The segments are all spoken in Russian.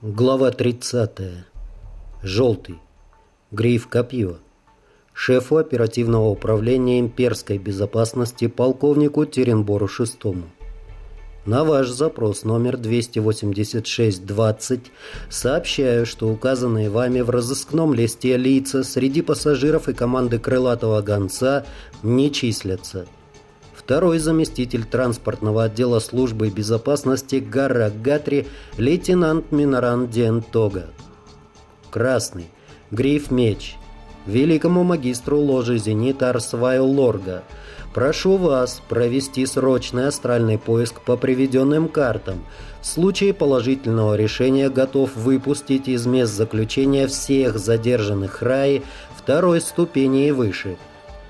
Глава 30. Желтый. Гриф Копье. Шефу оперативного управления имперской безопасности полковнику Теренбору VI. На ваш запрос номер 286-20 сообщаю, что указанные вами в разыскном листе лица среди пассажиров и команды крылатого гонца не числятся – второй заместитель транспортного отдела службы безопасности Гарра Гатри, лейтенант Миноран Ден Тога. Красный. Гриф Меч. Великому магистру ложи «Зенит» Арсваю Лорга. Прошу вас провести срочный астральный поиск по приведенным картам. В случае положительного решения готов выпустить из мест заключения всех задержанных РАИ второй ступени и выше –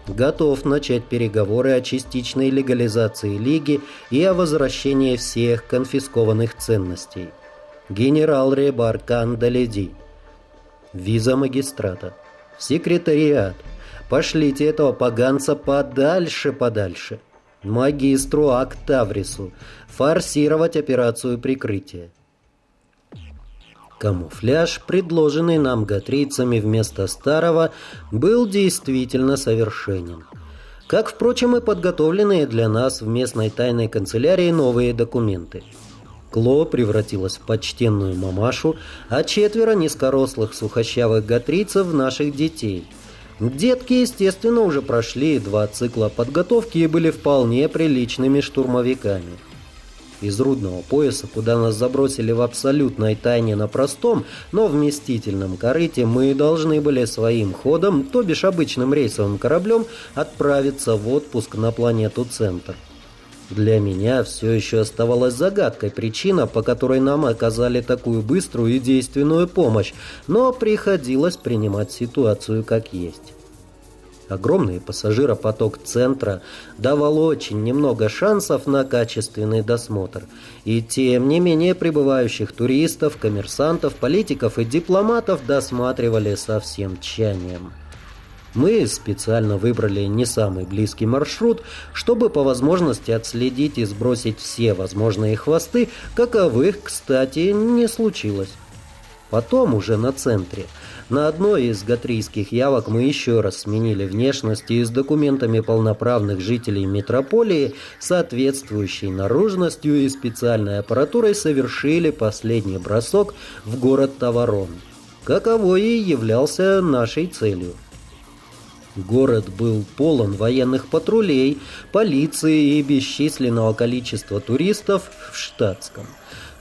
готов начать переговоры о частичной легализации Лиги и о возвращении всех конфискованных ценностей. Генерал Ребар Кандаледи. Виза магистрата. Секретариат. Пошлите этого поганца подальше-подальше. Магистру Октаврису. Форсировать операцию прикрытия. Камуфляж, предложенный нам гатрийцами вместо старого, был действительно совершенен. Как, впрочем, и подготовленные для нас в местной тайной канцелярии новые документы. Кло превратилась в почтенную мамашу, а четверо низкорослых сухощавых гатрийцев в наших детей. Детки, естественно, уже прошли два цикла подготовки и были вполне приличными штурмовиками из рудного пояса, куда нас забросили в абсолютной тайне на простом, но вместительном корыте, мы должны были своим ходом, то бишь обычным рейсовым кораблем, отправиться в отпуск на планету Центр. Для меня все еще оставалась загадкой причина, по которой нам оказали такую быструю и действенную помощь, но приходилось принимать ситуацию как есть. Огромный пассажиропоток центра давал очень немного шансов на качественный досмотр. И тем не менее прибывающих туристов, коммерсантов, политиков и дипломатов досматривали со всем тщанием. Мы специально выбрали не самый близкий маршрут, чтобы по возможности отследить и сбросить все возможные хвосты, каковых, кстати, не случилось. Потом уже на центре – на одной из гатрийских явок мы еще раз сменили внешность и с документами полноправных жителей метрополии, соответствующей наружностью и специальной аппаратурой совершили последний бросок в город Таварон, каковой и являлся нашей целью. Город был полон военных патрулей, полиции и бесчисленного количества туристов в штатском –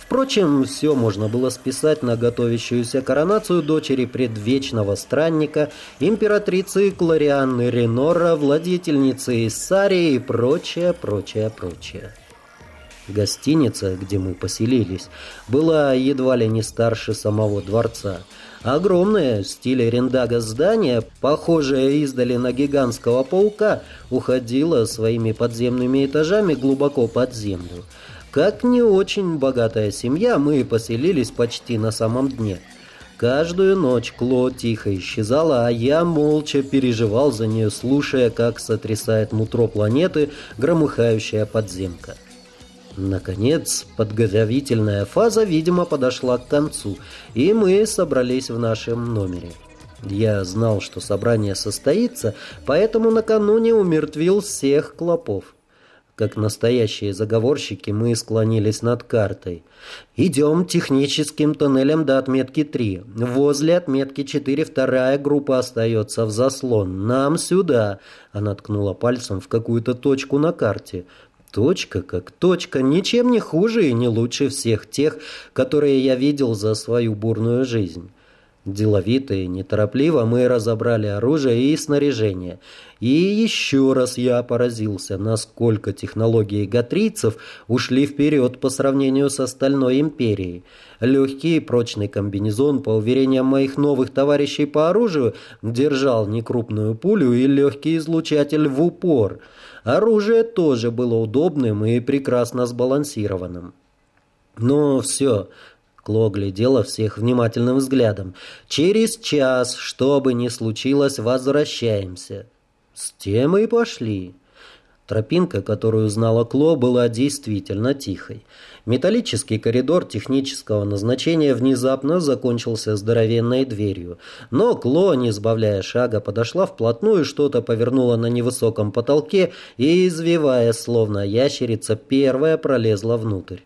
Впрочем, все можно было списать на готовящуюся коронацию дочери предвечного странника, императрицы Кларианны Ренора, владетельницы Иссарии и прочее, прочее, прочее. Гостиница, где мы поселились, была едва ли не старше самого дворца. Огромное, в стиле рендага здание, похожее издали на гигантского паука, уходило своими подземными этажами глубоко под землю. Как не очень богатая семья, мы поселились почти на самом дне. Каждую ночь Кло тихо исчезала, а я молча переживал за нее, слушая, как сотрясает нутро планеты громыхающая подземка. Наконец, подготовительная фаза, видимо, подошла к концу, и мы собрались в нашем номере. Я знал, что собрание состоится, поэтому накануне умертвил всех клопов. Как настоящие заговорщики мы склонились над картой. Идем техническим туннелем до отметки 3. Возле отметки 4 вторая группа остается в заслон. Нам сюда. Она ткнула пальцем в какую-то точку на карте. Точка как точка, ничем не хуже и не лучше всех тех, которые я видел за свою бурную жизнь. Деловито и неторопливо мы разобрали оружие и снаряжение. И еще раз я поразился, насколько технологии гатрийцев ушли вперед по сравнению с остальной империей. Легкий и прочный комбинезон, по уверениям моих новых товарищей по оружию, держал некрупную пулю и легкий излучатель в упор. Оружие тоже было удобным и прекрасно сбалансированным. Но все, Кло глядела всех внимательным взглядом. «Через час, что бы ни случилось, возвращаемся». С тем и пошли. Тропинка, которую знала Кло, была действительно тихой. Металлический коридор технического назначения внезапно закончился здоровенной дверью. Но Кло, не сбавляя шага, подошла вплотную, что-то повернула на невысоком потолке и, извивая, словно ящерица, первая пролезла внутрь.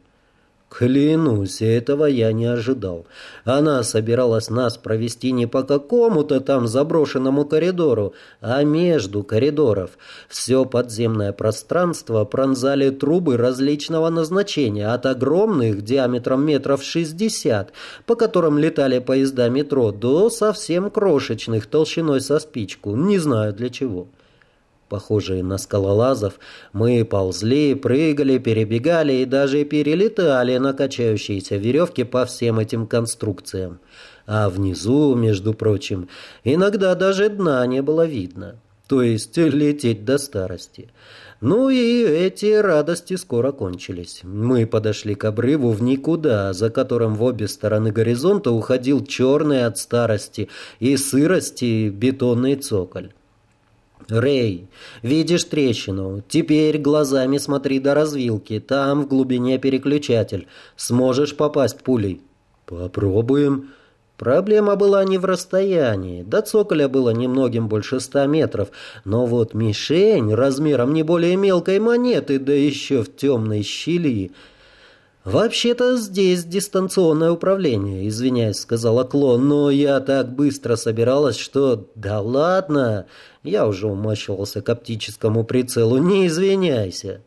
Клянусь, этого я не ожидал. Она собиралась нас провести не по какому-то там заброшенному коридору, а между коридоров. Все подземное пространство пронзали трубы различного назначения, от огромных диаметром метров 60, по которым летали поезда метро, до совсем крошечных толщиной со спичку, не знаю для чего похожие на скалолазов, мы ползли, прыгали, перебегали и даже перелетали на качающиеся веревки по всем этим конструкциям. А внизу, между прочим, иногда даже дна не было видно. То есть лететь до старости. Ну и эти радости скоро кончились. Мы подошли к обрыву в никуда, за которым в обе стороны горизонта уходил черный от старости и сырости бетонный цоколь. «Рэй, видишь трещину? Теперь глазами смотри до развилки. Там в глубине переключатель. Сможешь попасть пулей?» «Попробуем». Проблема была не в расстоянии. До цоколя было немногим больше ста метров. Но вот мишень размером не более мелкой монеты, да еще в темной щели – «Вообще-то здесь дистанционное управление», — извиняюсь, сказала Клон, «но я так быстро собиралась, что...» «Да ладно!» Я уже умащивался к оптическому прицелу. «Не извиняйся!»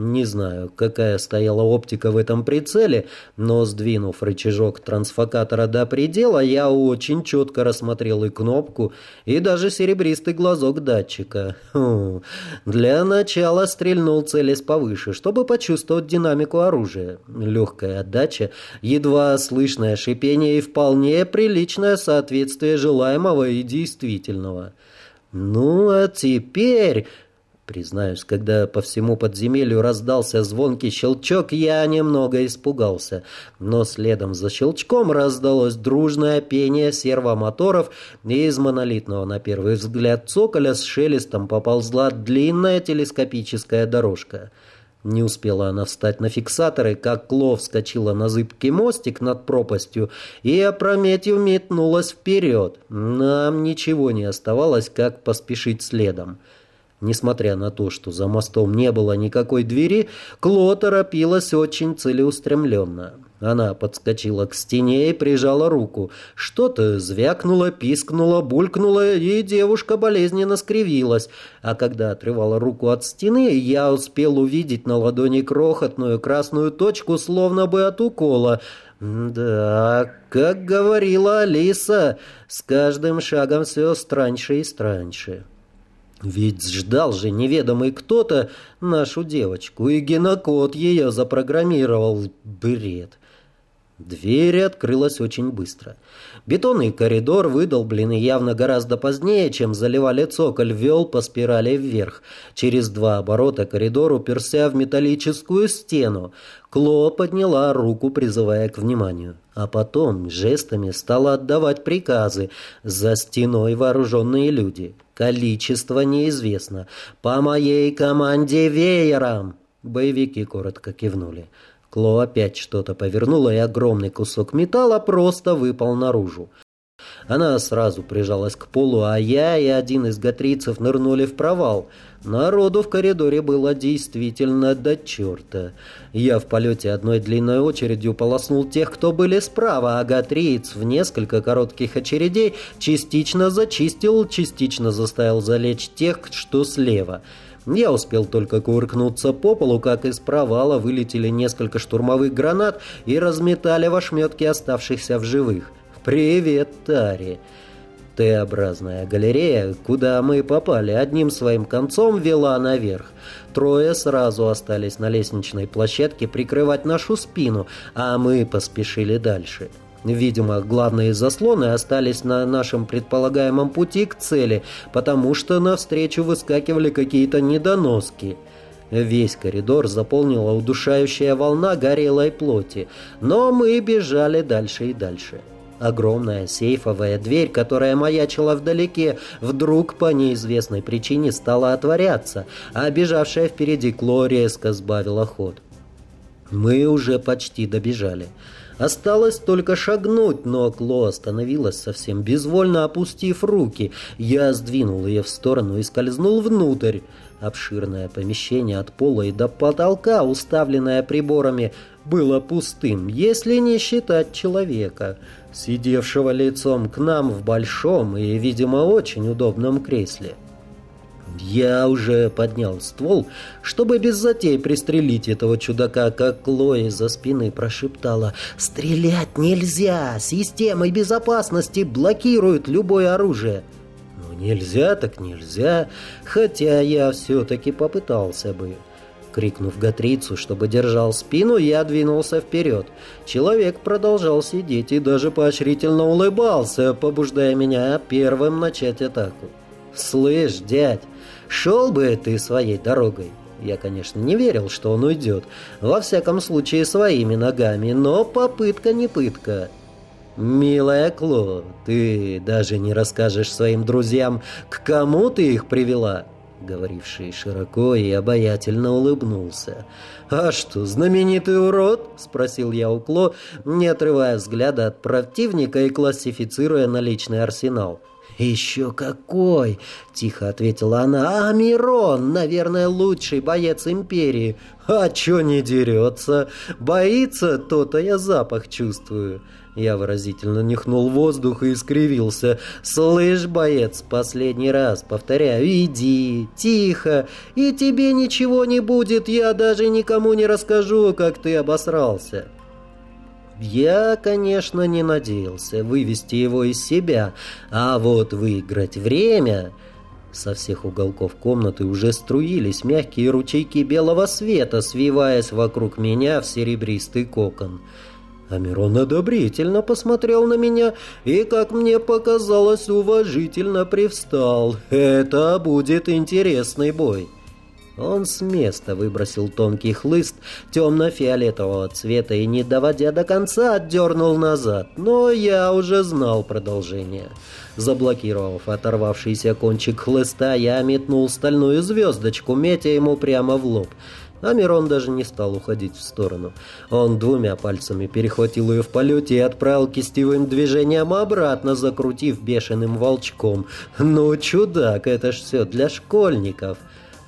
Не знаю, какая стояла оптика в этом прицеле, но, сдвинув рычажок трансфокатора до предела, я очень четко рассмотрел и кнопку, и даже серебристый глазок датчика. Хм. Для начала стрельнул целясь повыше, чтобы почувствовать динамику оружия. Легкая отдача, едва слышное шипение и вполне приличное соответствие желаемого и действительного. «Ну, а теперь...» Признаюсь, когда по всему подземелью раздался звонкий щелчок, я немного испугался. Но следом за щелчком раздалось дружное пение сервомоторов, и из монолитного на первый взгляд цоколя с шелестом поползла длинная телескопическая дорожка. Не успела она встать на фиксаторы, как Кло вскочила на зыбкий мостик над пропастью и опрометью метнулась вперед. Нам ничего не оставалось, как поспешить следом. Несмотря на то, что за мостом не было никакой двери, Кло торопилась очень целеустремленно. Она подскочила к стене и прижала руку. Что-то звякнуло, пискнуло, булькнуло, и девушка болезненно скривилась. А когда отрывала руку от стены, я успел увидеть на ладони крохотную красную точку, словно бы от укола. Да, как говорила Алиса, с каждым шагом все страньше и страньше. Ведь ждал же неведомый кто-то нашу девочку, и генокод ее запрограммировал. Бред. Дверь открылась очень быстро. Бетонный коридор, выдолбленный явно гораздо позднее, чем заливали цоколь, вел по спирали вверх. Через два оборота коридор уперся в металлическую стену. Кло подняла руку, призывая к вниманию. А потом жестами стала отдавать приказы. За стеной вооруженные люди. Количество неизвестно. «По моей команде веером!» Боевики коротко кивнули. Кло опять что-то повернула, и огромный кусок металла просто выпал наружу. Она сразу прижалась к полу, а я и один из гатрийцев нырнули в провал. Народу в коридоре было действительно до черта. Я в полете одной длинной очередью полоснул тех, кто были справа, а гатриец в несколько коротких очередей частично зачистил, частично заставил залечь тех, что слева. Я успел только кувыркнуться по полу, как из провала вылетели несколько штурмовых гранат и разметали в ошметки оставшихся в живых. «Привет, Тари!» Т-образная галерея, куда мы попали, одним своим концом вела наверх. Трое сразу остались на лестничной площадке прикрывать нашу спину, а мы поспешили дальше. Видимо, главные заслоны остались на нашем предполагаемом пути к цели, потому что навстречу выскакивали какие-то недоноски. Весь коридор заполнила удушающая волна горелой плоти, но мы бежали дальше и дальше. Огромная сейфовая дверь, которая маячила вдалеке, вдруг по неизвестной причине стала отворяться, а бежавшая впереди Кло резко сбавила ход. Мы уже почти добежали. Осталось только шагнуть, но Кло остановилась совсем безвольно, опустив руки. Я сдвинул ее в сторону и скользнул внутрь. Обширное помещение от пола и до потолка, уставленное приборами, было пустым, если не считать человека, сидевшего лицом к нам в большом и, видимо, очень удобном кресле. Я уже поднял ствол, чтобы без затей пристрелить этого чудака, как Клои за спины прошептала. «Стрелять нельзя! Системы безопасности блокируют любое оружие!» «Ну, нельзя так нельзя, хотя я все-таки попытался бы». Крикнув Гатрицу, чтобы держал спину, я двинулся вперед. Человек продолжал сидеть и даже поощрительно улыбался, побуждая меня первым начать атаку. «Слышь, дядь, шел бы ты своей дорогой». Я, конечно, не верил, что он уйдет. Во всяком случае, своими ногами, но попытка не пытка. «Милая Кло, ты даже не расскажешь своим друзьям, к кому ты их привела?» Говоривший широко и обаятельно улыбнулся. «А что, знаменитый урод?» — спросил я у Кло, не отрывая взгляда от противника и классифицируя наличный арсенал. «Еще какой!» — тихо ответила она. «А Мирон, наверное, лучший боец Империи. А чё не дерется? Боится? То-то я запах чувствую». Я выразительно нюхнул воздух и искривился. «Слышь, боец, последний раз, повторяю, иди, тихо, и тебе ничего не будет, я даже никому не расскажу, как ты обосрался». Я, конечно, не надеялся вывести его из себя, а вот выиграть время... Со всех уголков комнаты уже струились мягкие ручейки белого света, свиваясь вокруг меня в серебристый кокон. Амирон одобрительно посмотрел на меня и, как мне показалось, уважительно привстал. «Это будет интересный бой». Он с места выбросил тонкий хлыст темно-фиолетового цвета и, не доводя до конца, отдернул назад. Но я уже знал продолжение. Заблокировав оторвавшийся кончик хлыста, я метнул стальную звездочку, метя ему прямо в лоб. А Мирон даже не стал уходить в сторону. Он двумя пальцами перехватил ее в полете и отправил кистевым движением обратно, закрутив бешеным волчком. «Ну, чудак, это ж все для школьников!»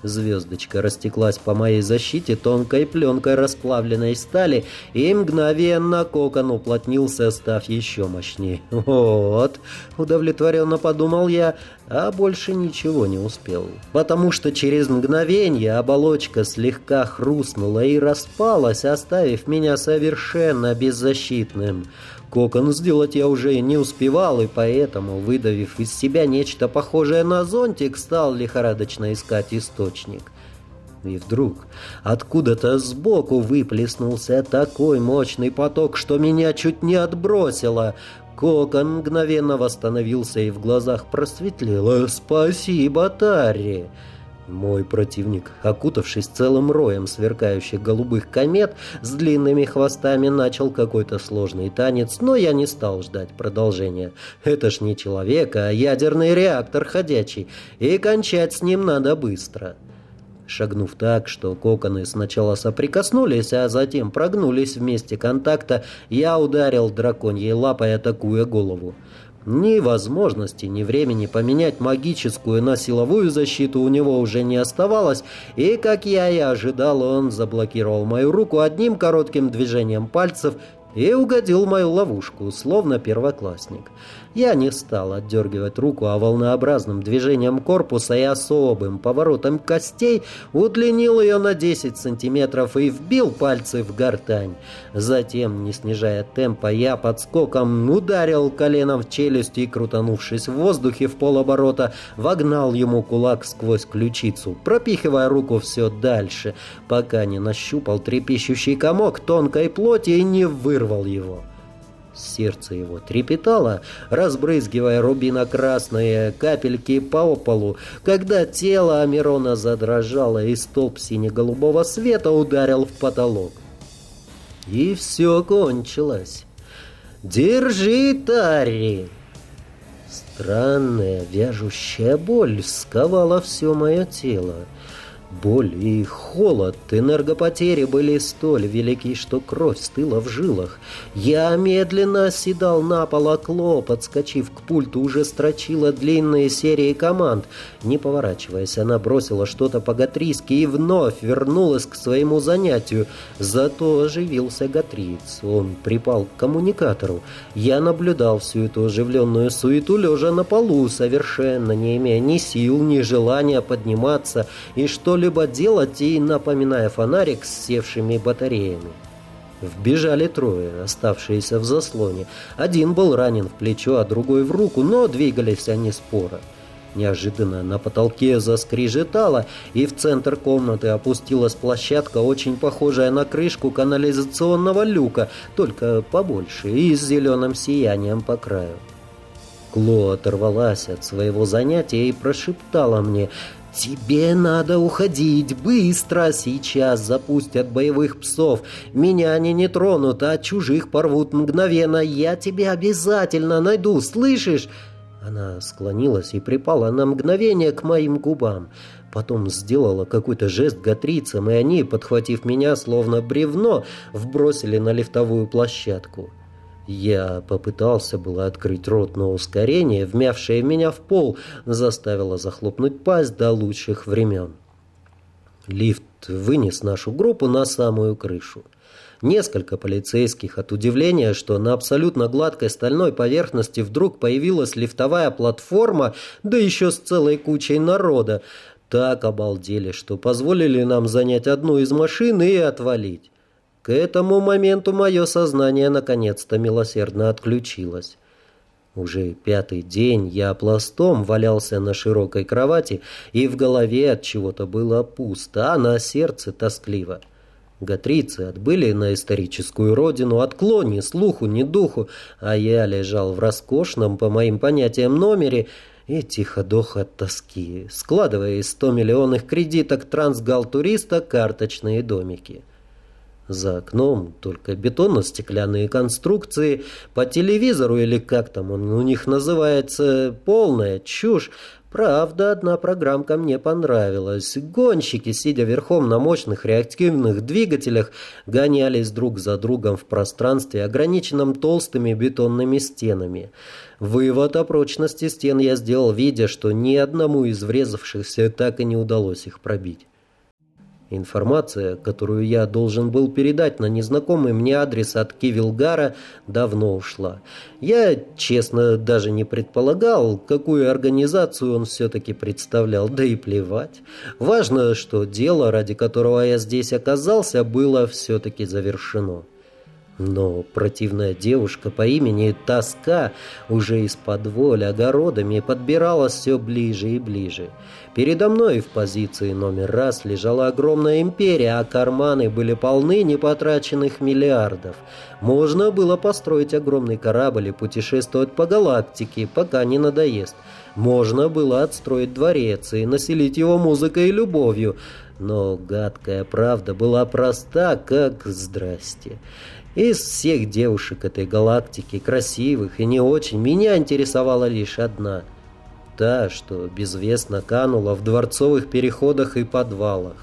Звездочка растеклась по моей защите тонкой пленкой расплавленной стали, и мгновенно кокон уплотнился, став еще мощнее. «Вот», — удовлетворенно подумал я, а больше ничего не успел. Потому что через мгновение оболочка слегка хрустнула и распалась, оставив меня совершенно беззащитным. Кокон сделать я уже не успевал, и поэтому, выдавив из себя нечто похожее на зонтик, стал лихорадочно искать источник. И вдруг откуда-то сбоку выплеснулся такой мощный поток, что меня чуть не отбросило. Кокон мгновенно восстановился и в глазах просветлело. «Спасибо, Тарри!» Мой противник, окутавшись целым роем сверкающих голубых комет с длинными хвостами, начал какой-то сложный танец, но я не стал ждать продолжения. Это ж не человек, а ядерный реактор ходячий, и кончать с ним надо быстро. Шагнув так, что коконы сначала соприкоснулись, а затем прогнулись в месте контакта, я ударил драконьей лапой, атакуя голову. Ни возможности, ни времени поменять магическую на силовую защиту у него уже не оставалось, и, как я и ожидал, он заблокировал мою руку одним коротким движением пальцев и угодил в мою ловушку, словно первоклассник. Я не стал отдергивать руку, а волнообразным движением корпуса и особым поворотом костей удлинил ее на 10 сантиметров и вбил пальцы в гортань. Затем, не снижая темпа, я подскоком ударил коленом в челюсть и, крутанувшись в воздухе в полоборота, вогнал ему кулак сквозь ключицу, пропихивая руку все дальше, пока не нащупал трепещущий комок тонкой плоти и не вырвал его. Сердце его трепетало, разбрызгивая рубино-красные капельки по полу, когда тело Амирона задрожало, и столб сине-голубого света ударил в потолок. И все кончилось. «Держи, Тарри!» Странная вяжущая боль сковала все мое тело. Боль и холод, энергопотери были столь велики, что кровь стыла в жилах. Я медленно оседал на пол, а Кло, подскочив к пульту, уже строчила длинные серии команд. Не поворачиваясь, она бросила что-то по-гатрийски и вновь вернулась к своему занятию. Зато оживился гатриец. Он припал к коммуникатору. Я наблюдал всю эту оживленную суету, лежа на полу, совершенно не имея ни сил, ни желания подниматься, и что что-либо делать и напоминая фонарик с севшими батареями. Вбежали трое, оставшиеся в заслоне. Один был ранен в плечо, а другой в руку, но двигались они споро. Неожиданно на потолке заскрежетало, и в центр комнаты опустилась площадка, очень похожая на крышку канализационного люка, только побольше и с зеленым сиянием по краю. Кло оторвалась от своего занятия и прошептала мне «Тебе надо уходить быстро! Сейчас запустят боевых псов. Меня они не тронут, а чужих порвут мгновенно. Я тебя обязательно найду, слышишь?» Она склонилась и припала на мгновение к моим губам. Потом сделала какой-то жест гатрицам, и они, подхватив меня, словно бревно, вбросили на лифтовую площадку. Я попытался было открыть рот, но ускорение, вмявшее меня в пол, заставило захлопнуть пасть до лучших времен. Лифт вынес нашу группу на самую крышу. Несколько полицейских от удивления, что на абсолютно гладкой стальной поверхности вдруг появилась лифтовая платформа, да еще с целой кучей народа, так обалдели, что позволили нам занять одну из машин и отвалить. К этому моменту мое сознание наконец-то милосердно отключилось. Уже пятый день я пластом валялся на широкой кровати, и в голове от чего-то было пусто, а на сердце тоскливо. Гатрицы отбыли на историческую родину, от ни слуху, ни духу, а я лежал в роскошном, по моим понятиям, номере и тихо дох от тоски, складывая из 100 миллионных кредиток трансгал-туриста карточные домики. За окном только бетонно-стеклянные конструкции, по телевизору или как там он у них называется, полная чушь. Правда, одна программка мне понравилась. Гонщики, сидя верхом на мощных реактивных двигателях, гонялись друг за другом в пространстве, ограниченном толстыми бетонными стенами. Вывод о прочности стен я сделал, видя, что ни одному из врезавшихся так и не удалось их пробить. Информация, которую я должен был передать на незнакомый мне адрес от Кивилгара, давно ушла. Я, честно, даже не предполагал, какую организацию он все-таки представлял, да и плевать. Важно, что дело, ради которого я здесь оказался, было все-таки завершено. Но противная девушка по имени Тоска уже из-под воли огородами подбиралась все ближе и ближе. Передо мной в позиции номер раз лежала огромная империя, а карманы были полны непотраченных миллиардов. Можно было построить огромный корабль и путешествовать по галактике, пока не надоест. Можно было отстроить дворец и населить его музыкой и любовью. Но гадкая правда была проста, как «здрасте». Из всех девушек этой галактики, красивых и не очень, меня интересовала лишь одна. Та, что безвестно канула в дворцовых переходах и подвалах.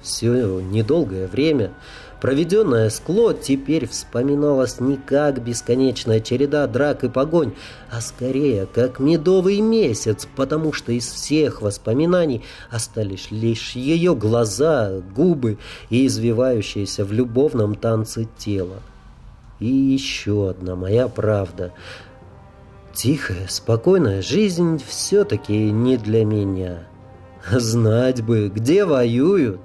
Все недолгое время Проведенное с Клод теперь вспоминалось не как бесконечная череда драк и погонь, а скорее как медовый месяц, потому что из всех воспоминаний остались лишь ее глаза, губы и извивающееся в любовном танце тело. И еще одна моя правда. Тихая, спокойная жизнь все-таки не для меня. Знать бы, где воюют.